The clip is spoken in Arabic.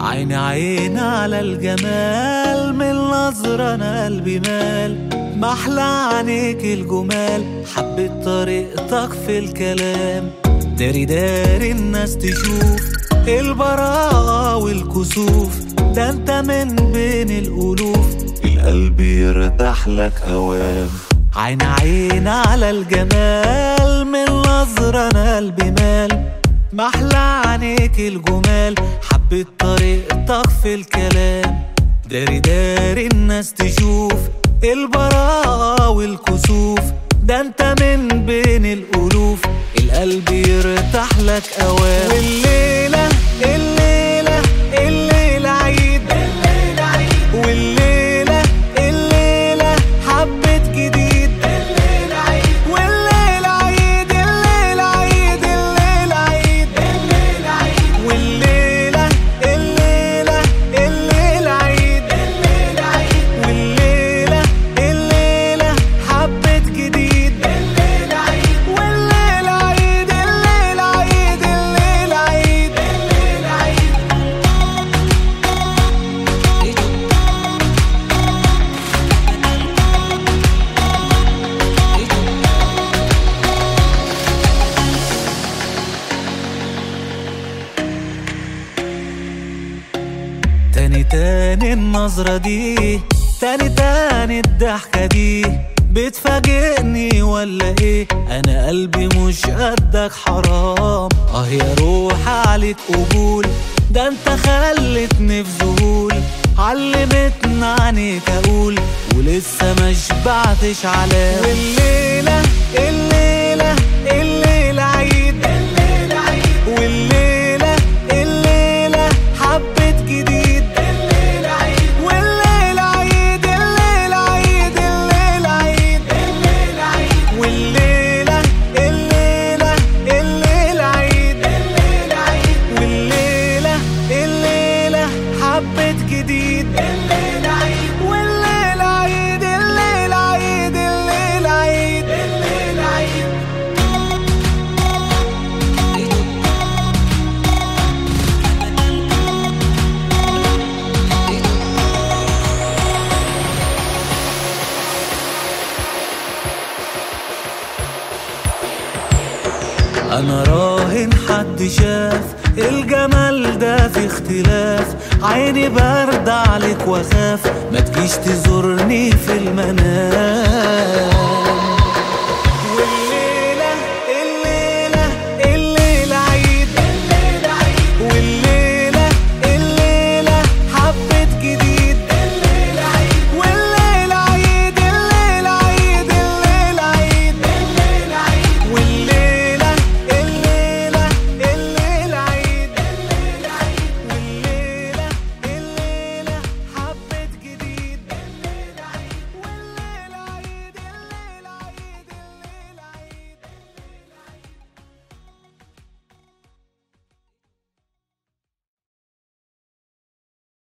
عيني عين على الجمال من نظرة أنا قلبي مال. محلى عينيك الجمال حبيت طريقتك في الكلام. داري داري الناس تشوف البراءة والكسوف. ده أنت من بين الألوف. القلب يرتاح لك أوام عين عين على الجمال من نظرة أنا قلبي مال. محلى عينيك الجمال حبيت طريقتك في الكلام. داري داري الناس تشوف البراءة والكسوف. ده انت من بين الألوف. القلب يرتاح لك أوام. والليلة تاني تاني النظرة دي تاني تاني الضحكة دي. بتفاجئني ولا إيه؟ أنا قلبي مش قدك حرام. آه يا روح عليك قبول. ده أنت خلتني في ذهول. علمتنا عنيك أقول. ولسه ما شبعتش علام أنا راهن حد شاف الجمال ده في اختلاف. عيني برد عليك وأخاف. ما تجيش تزورني في المنام.